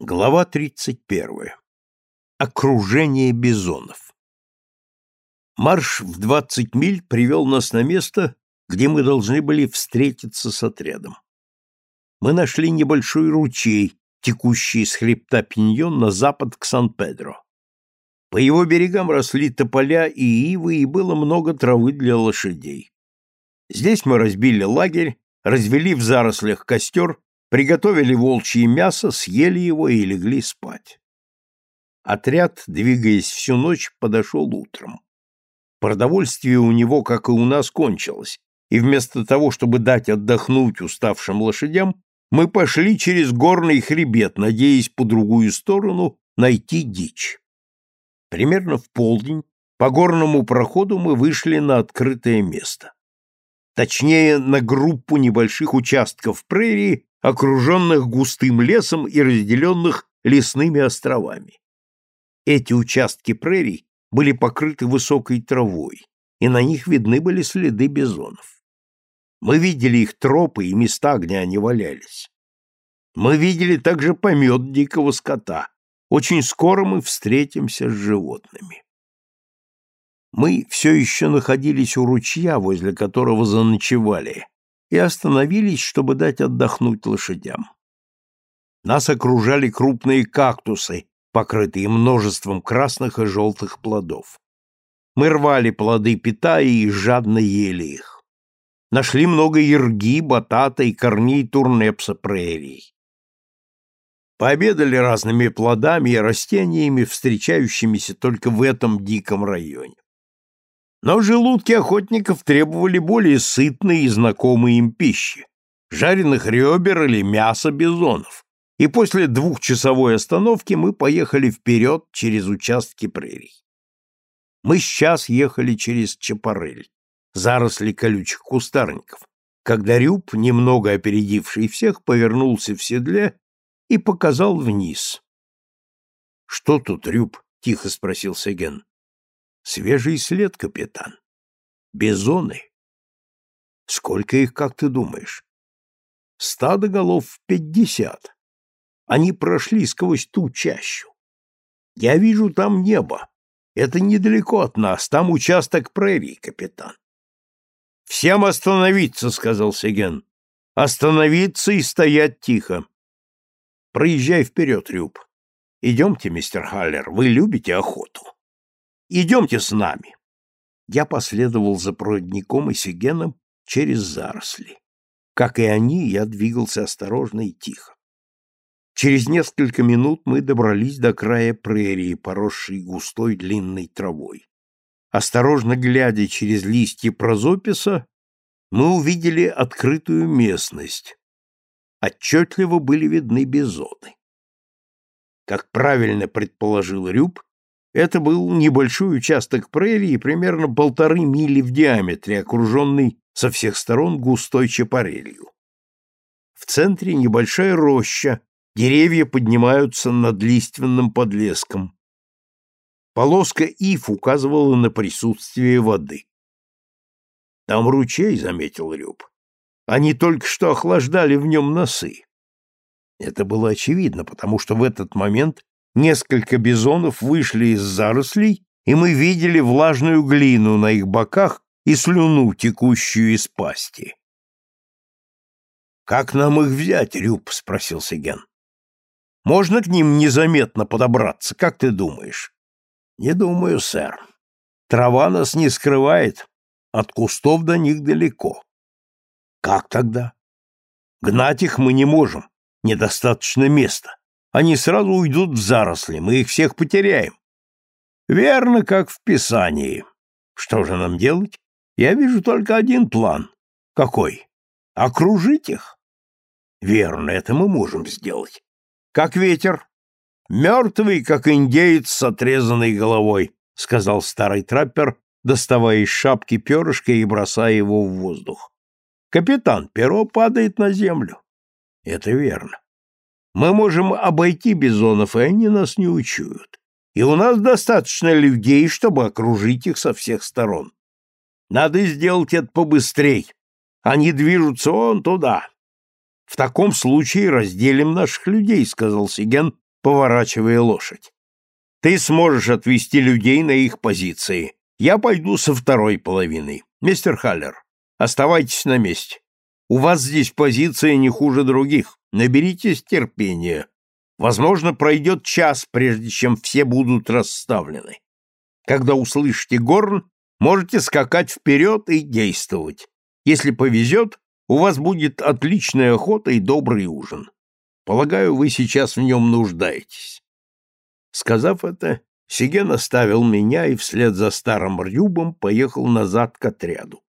Глава 31. Окружение бизонов. Марш в 20 миль привел нас на место, где мы должны были встретиться с отрядом. Мы нашли небольшой ручей, текущий с хребта Пиньон на запад к Сан-Педро. По его берегам росли тополя и ивы, и было много травы для лошадей. Здесь мы разбили лагерь, развели в зарослях костер приготовили волчье мясо, съели его и легли спать. Отряд, двигаясь всю ночь, подошел утром. Продовольствие у него, как и у нас, кончилось, и вместо того, чтобы дать отдохнуть уставшим лошадям, мы пошли через горный хребет, надеясь по другую сторону найти дичь. Примерно в полдень по горному проходу мы вышли на открытое место. Точнее, на группу небольших участков прерии, окруженных густым лесом и разделенных лесными островами. Эти участки прерий были покрыты высокой травой, и на них видны были следы бизонов. Мы видели их тропы и места, где они валялись. Мы видели также помет дикого скота. Очень скоро мы встретимся с животными. Мы все еще находились у ручья, возле которого заночевали, и остановились, чтобы дать отдохнуть лошадям. Нас окружали крупные кактусы, покрытые множеством красных и желтых плодов. Мы рвали плоды питая и жадно ели их. Нашли много ерги, батата и корней турнепса прерий. Пообедали разными плодами и растениями, встречающимися только в этом диком районе. Но желудки охотников требовали более сытной и знакомой им пищи, жареных ребер или мяса бизонов, и после двухчасовой остановки мы поехали вперед через участки прерий. Мы сейчас ехали через Чапарель, заросли колючих кустарников, когда Рюб, немного опередивший всех, повернулся в седле и показал вниз. — Что тут, Рюб? — тихо спросил Сеген. Свежий след, капитан. Бизоны. Сколько их, как ты думаешь? Стадо голов в пятьдесят. Они прошли сквозь ту чащу. Я вижу там небо. Это недалеко от нас, там участок прерий, капитан. Всем остановиться, сказал Сеген. Остановиться и стоять тихо. Проезжай вперед, Рюб. Идемте, мистер Халлер, вы любите охоту. Идемте с нами. Я последовал за проводником и Сигеном через заросли. Как и они, я двигался осторожно и тихо. Через несколько минут мы добрались до края прерии, поросшей густой длинной травой. Осторожно глядя через листья прозописа, мы увидели открытую местность. Отчетливо были видны бизоны. Как правильно предположил Рюб, это был небольшой участок прерии, примерно полторы мили в диаметре, окруженный со всех сторон густой чапарелью. В центре небольшая роща, деревья поднимаются над лиственным подлеском. Полоска ив указывала на присутствие воды. «Там ручей», — заметил Рюб. «Они только что охлаждали в нем носы». Это было очевидно, потому что в этот момент Несколько бизонов вышли из зарослей, и мы видели влажную глину на их боках и слюну, текущую из пасти. «Как нам их взять, Рюб?» — спросил Сиген. «Можно к ним незаметно подобраться, как ты думаешь?» «Не думаю, сэр. Трава нас не скрывает, от кустов до них далеко». «Как тогда?» «Гнать их мы не можем, недостаточно места. Они сразу уйдут в заросли, мы их всех потеряем. Верно, как в Писании. Что же нам делать? Я вижу только один план. Какой? Окружить их? Верно, это мы можем сделать. Как ветер. Мертвый, как индеец с отрезанной головой, сказал старый траппер, доставая из шапки перышко и бросая его в воздух. Капитан, перо падает на землю. Это верно. Мы можем обойти бизонов, и они нас не учуют. И у нас достаточно людей, чтобы окружить их со всех сторон. Надо сделать это побыстрей. Они движутся вон туда. В таком случае разделим наших людей, сказал Сиген, поворачивая лошадь. Ты сможешь отвести людей на их позиции. Я пойду со второй половиной. Мистер Халлер, оставайтесь на месте. У вас здесь позиция не хуже других. Наберитесь терпения. Возможно, пройдет час, прежде чем все будут расставлены. Когда услышите горн, можете скакать вперед и действовать. Если повезет, у вас будет отличная охота и добрый ужин. Полагаю, вы сейчас в нем нуждаетесь. Сказав это, Сиген оставил меня и вслед за старым Рюбом поехал назад к отряду.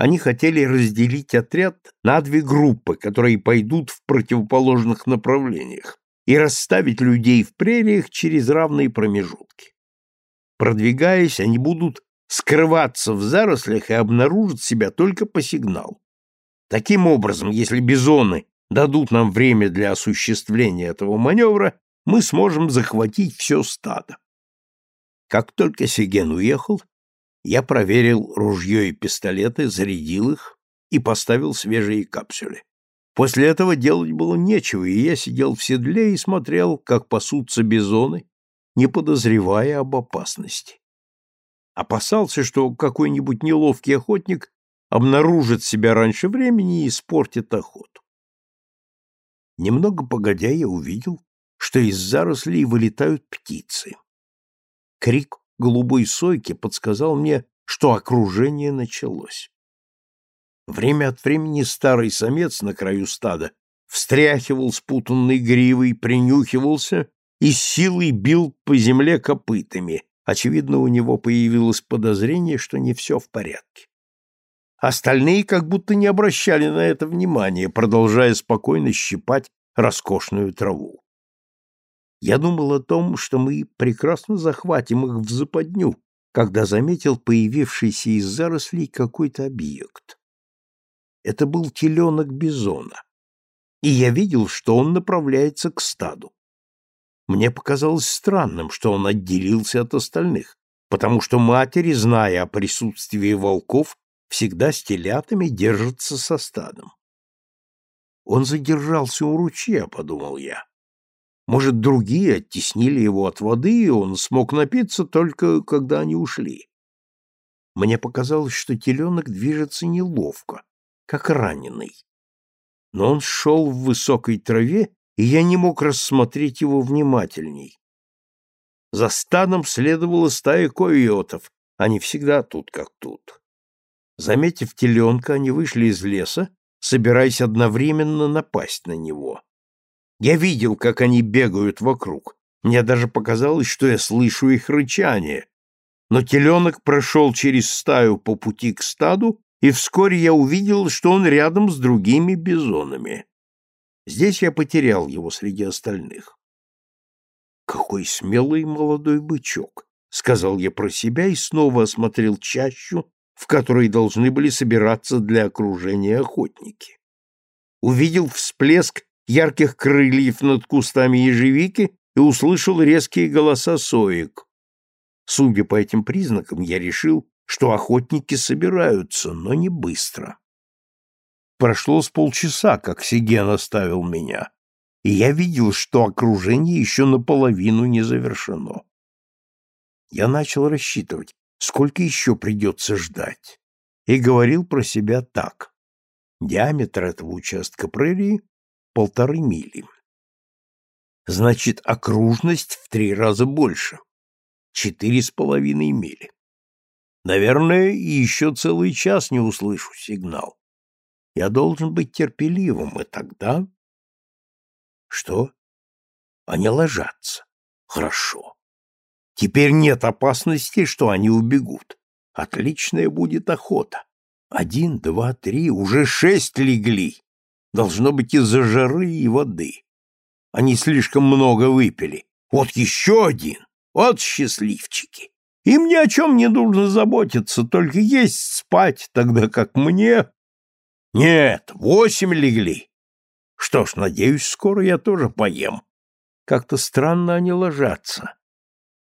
Они хотели разделить отряд на две группы, которые пойдут в противоположных направлениях, и расставить людей в прериях через равные промежутки. Продвигаясь, они будут скрываться в зарослях и обнаружат себя только по сигналу. Таким образом, если бизоны дадут нам время для осуществления этого маневра, мы сможем захватить все стадо. Как только Сиген уехал, я проверил ружье и пистолеты, зарядил их и поставил свежие капсули. После этого делать было нечего, и я сидел в седле и смотрел, как пасутся бизоны, не подозревая об опасности. Опасался, что какой-нибудь неловкий охотник обнаружит себя раньше времени и испортит охоту. Немного погодя я увидел, что из зарослей вылетают птицы. Крик голубой сойки подсказал мне, что окружение началось. Время от времени старый самец на краю стада встряхивал спутанной гривой, принюхивался и силой бил по земле копытами. Очевидно, у него появилось подозрение, что не все в порядке. Остальные как будто не обращали на это внимания, продолжая спокойно щипать роскошную траву. Я думал о том, что мы прекрасно захватим их в западню, когда заметил появившийся из зарослей какой-то объект. Это был теленок бизона, и я видел, что он направляется к стаду. Мне показалось странным, что он отделился от остальных, потому что матери, зная о присутствии волков, всегда с телятами держатся со стадом. Он задержался у ручья, подумал я. Может, другие оттеснили его от воды, и он смог напиться только когда они ушли. Мне показалось, что теленок движется неловко, как раненый. Но он шел в высокой траве, и я не мог рассмотреть его внимательней. За стадом следовала стая койотов, они всегда тут как тут. Заметив теленка, они вышли из леса, собираясь одновременно напасть на него. Я видел, как они бегают вокруг. Мне даже показалось, что я слышу их рычание. Но теленок прошел через стаю по пути к стаду, и вскоре я увидел, что он рядом с другими бизонами. Здесь я потерял его среди остальных. «Какой смелый молодой бычок!» — сказал я про себя и снова осмотрел чащу, в которой должны были собираться для окружения охотники. Увидел всплеск ярких крыльев над кустами ежевики и услышал резкие голоса соек. Судя по этим признакам, я решил, что охотники собираются, но не быстро. Прошло с полчаса, как Сиген оставил меня, и я видел, что окружение еще наполовину не завершено. Я начал рассчитывать, сколько еще придется ждать, и говорил про себя так. Диаметр этого участка прерии полторы мили. Значит, окружность в три раза больше. Четыре с половиной мили. Наверное, еще целый час не услышу сигнал. Я должен быть терпеливым, и тогда... Что? Они ложатся. Хорошо. Теперь нет опасности, что они убегут. Отличная будет охота. Один, два, три, уже шесть легли. Должно быть из-за жары и воды. Они слишком много выпили. Вот еще один. Вот счастливчики. Им ни о чем не нужно заботиться, только есть спать, тогда как мне... Нет, восемь легли. Что ж, надеюсь, скоро я тоже поем. Как-то странно они ложатся.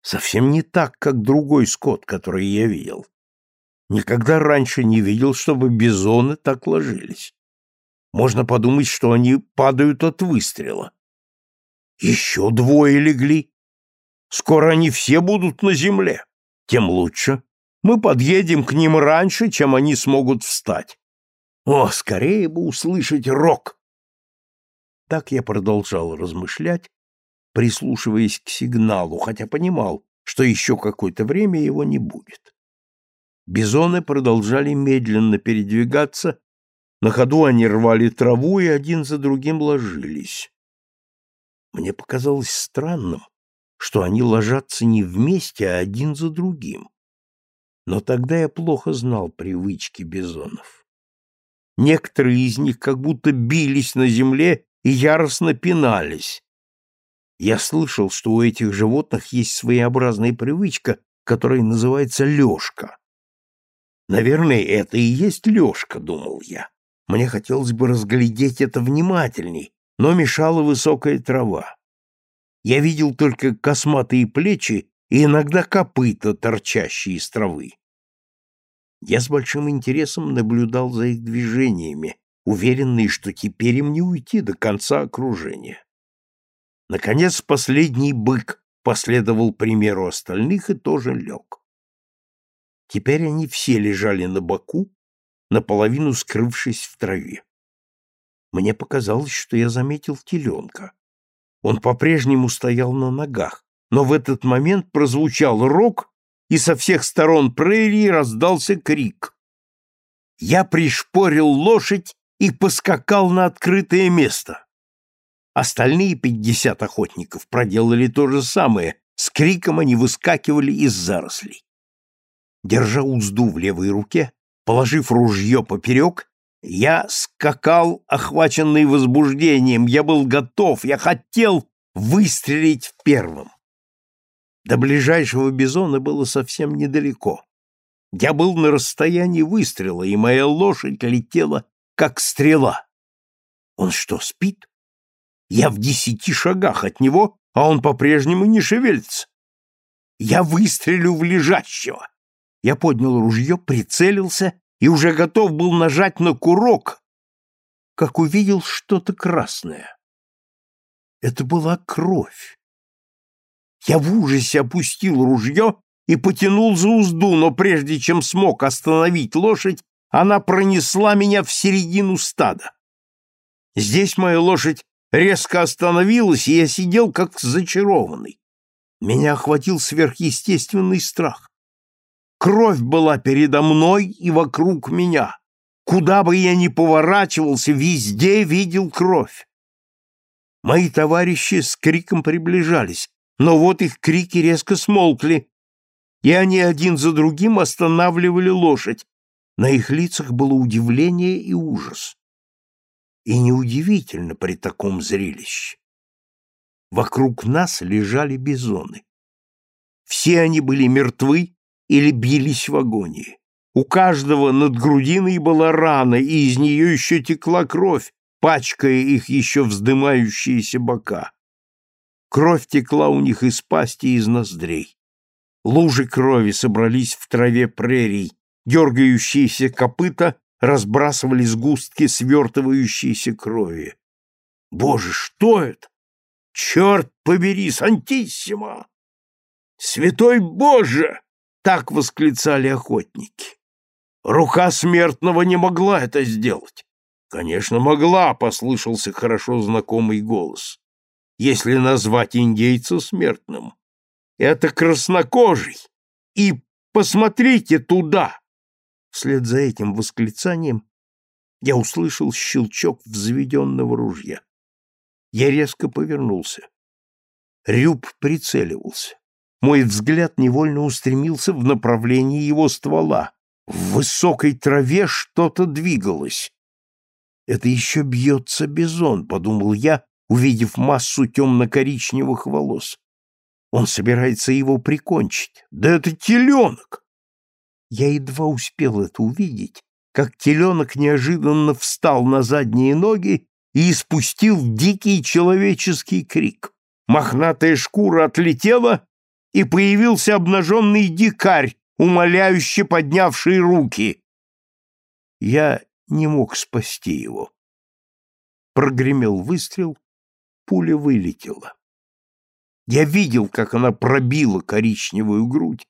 Совсем не так, как другой скот, который я видел. Никогда раньше не видел, чтобы бизоны так ложились. Можно подумать, что они падают от выстрела. Еще двое легли. Скоро они все будут на земле. Тем лучше. Мы подъедем к ним раньше, чем они смогут встать. О, скорее бы услышать рок! Так я продолжал размышлять, прислушиваясь к сигналу, хотя понимал, что еще какое-то время его не будет. Бизоны продолжали медленно передвигаться, на ходу они рвали траву и один за другим ложились. Мне показалось странным, что они ложатся не вместе, а один за другим. Но тогда я плохо знал привычки бизонов. Некоторые из них как будто бились на земле и яростно пинались. Я слышал, что у этих животных есть своеобразная привычка, которая называется лёжка. Наверное, это и есть лёжка, думал я. Мне хотелось бы разглядеть это внимательней, но мешала высокая трава. Я видел только косматые плечи и иногда копыта, торчащие из травы. Я с большим интересом наблюдал за их движениями, уверенный, что теперь им не уйти до конца окружения. Наконец, последний бык последовал примеру остальных и тоже лег. Теперь они все лежали на боку, наполовину скрывшись в траве. Мне показалось, что я заметил теленка. Он по-прежнему стоял на ногах, но в этот момент прозвучал рог, и со всех сторон прерии раздался крик. Я пришпорил лошадь и поскакал на открытое место. Остальные пятьдесят охотников проделали то же самое, с криком они выскакивали из зарослей. Держа узду в левой руке, положив ружье поперек, я скакал, охваченный возбуждением, я был готов, я хотел выстрелить первым. До ближайшего бизона было совсем недалеко. Я был на расстоянии выстрела, и моя лошадь летела, как стрела. Он что, спит? Я в десяти шагах от него, а он по-прежнему не шевелится. Я выстрелю в лежащего. Я поднял ружье, прицелился и уже готов был нажать на курок, как увидел что-то красное. Это была кровь. Я в ужасе опустил ружье и потянул за узду, но прежде чем смог остановить лошадь, она пронесла меня в середину стада. Здесь моя лошадь резко остановилась, и я сидел как зачарованный. Меня охватил сверхъестественный страх. Кровь была передо мной и вокруг меня. Куда бы я ни поворачивался, везде видел кровь. Мои товарищи с криком приближались, но вот их крики резко смолкли, и они один за другим останавливали лошадь. На их лицах было удивление и ужас. И неудивительно при таком зрелище. Вокруг нас лежали бизоны. Все они были мертвы или бились в агонии. У каждого над грудиной была рана, и из нее еще текла кровь, пачкая их еще вздымающиеся бока. Кровь текла у них из пасти и из ноздрей. Лужи крови собрались в траве прерий, дергающиеся копыта разбрасывали сгустки свертывающейся крови. Боже, что это? Черт побери, Сантиссимо! Святой Боже! Так восклицали охотники. Рука смертного не могла это сделать. Конечно, могла, послышался хорошо знакомый голос. Если назвать индейца смертным. Это краснокожий. И посмотрите туда. Вслед за этим восклицанием я услышал щелчок взведенного ружья. Я резко повернулся. Рюб прицеливался. Мой взгляд невольно устремился в направлении его ствола. В высокой траве что-то двигалось. «Это еще бьется бизон», — подумал я, увидев массу темно-коричневых волос. «Он собирается его прикончить. Да это теленок!» Я едва успел это увидеть, как теленок неожиданно встал на задние ноги и испустил дикий человеческий крик. Мохнатая шкура отлетела, и появился обнаженный дикарь, умоляюще поднявший руки. Я не мог спасти его. Прогремел выстрел, пуля вылетела. Я видел, как она пробила коричневую грудь.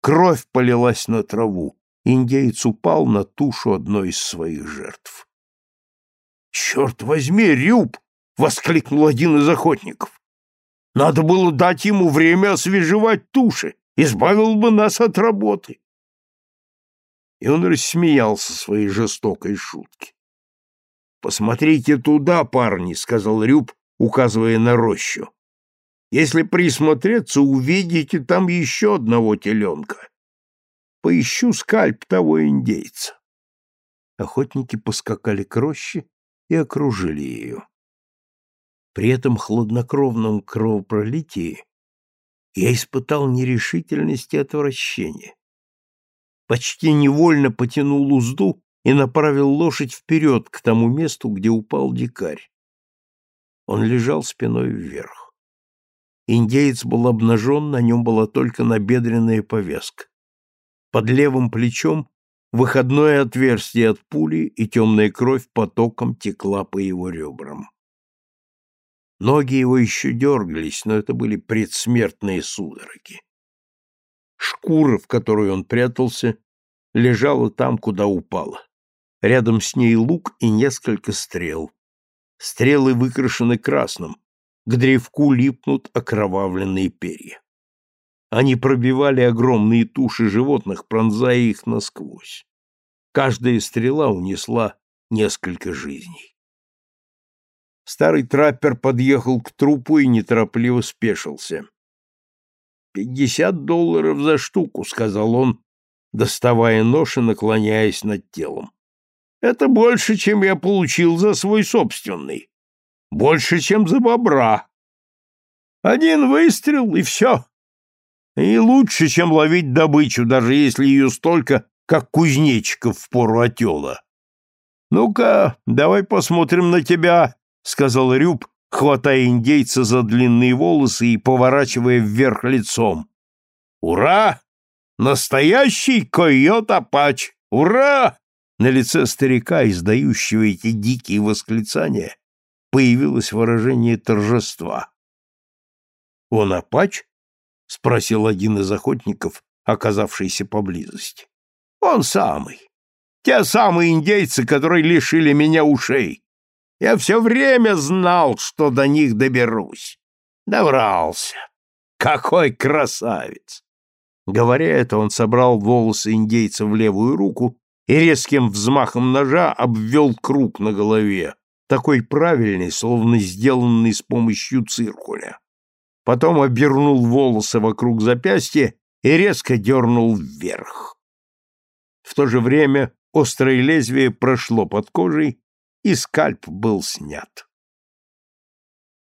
Кровь полилась на траву. Индеец упал на тушу одной из своих жертв. «Черт возьми, Рюб!» — воскликнул один из охотников. «Надо было дать ему время освежевать туши, избавил бы нас от работы». И он рассмеялся своей жестокой шутки. «Посмотрите туда, парни», — сказал Рюб, указывая на рощу. «Если присмотреться, увидите там еще одного теленка. Поищу скальп того индейца». Охотники поскакали к роще и окружили ее. При этом хладнокровном кровопролитии я испытал нерешительность и отвращение. Почти невольно потянул узду и направил лошадь вперед к тому месту, где упал дикарь. Он лежал спиной вверх. Индеец был обнажен, на нем была только набедренная повязка. Под левым плечом выходное отверстие от пули, и темная кровь потоком текла по его ребрам. Ноги его еще дергались, но это были предсмертные судороги. Шкура, в которой он прятался, лежала там, куда упала. Рядом с ней лук и несколько стрел. Стрелы выкрашены красным, к древку липнут окровавленные перья. Они пробивали огромные туши животных, пронзая их насквозь. Каждая стрела унесла несколько жизней. Старый траппер подъехал к трупу и неторопливо спешился. «Пятьдесят долларов за штуку», — сказал он, доставая нож и наклоняясь над телом. Это больше, чем я получил за свой собственный. Больше, чем за бобра. Один выстрел, и все. И лучше, чем ловить добычу, даже если ее столько, как кузнечиков в пору отела. «Ну-ка, давай посмотрим на тебя», — сказал Рюб, хватая индейца за длинные волосы и поворачивая вверх лицом. «Ура! Настоящий койот-апач! Ура!» На лице старика, издающего эти дикие восклицания, появилось выражение торжества. «Он апач?» — спросил один из охотников, оказавшийся поблизости. «Он самый. Те самые индейцы, которые лишили меня ушей. Я все время знал, что до них доберусь. Добрался. Какой красавец!» Говоря это, он собрал волосы индейца в левую руку и резким взмахом ножа обвел круг на голове, такой правильный, словно сделанный с помощью циркуля. Потом обернул волосы вокруг запястья и резко дернул вверх. В то же время острое лезвие прошло под кожей, и скальп был снят.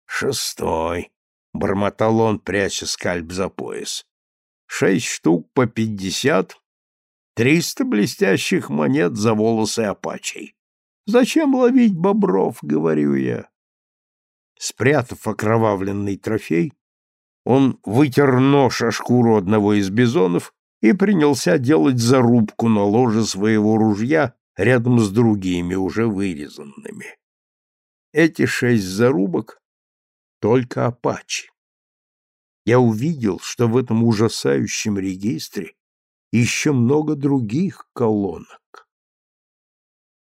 «Шестой», — бормотал он, пряча скальп за пояс. «Шесть штук по пятьдесят, Триста блестящих монет за волосы апачей. Зачем ловить бобров, говорю я. Спрятав окровавленный трофей, он вытер нож о шкуру одного из бизонов и принялся делать зарубку на ложе своего ружья рядом с другими, уже вырезанными. Эти шесть зарубок — только апачи. Я увидел, что в этом ужасающем регистре еще много других колонн.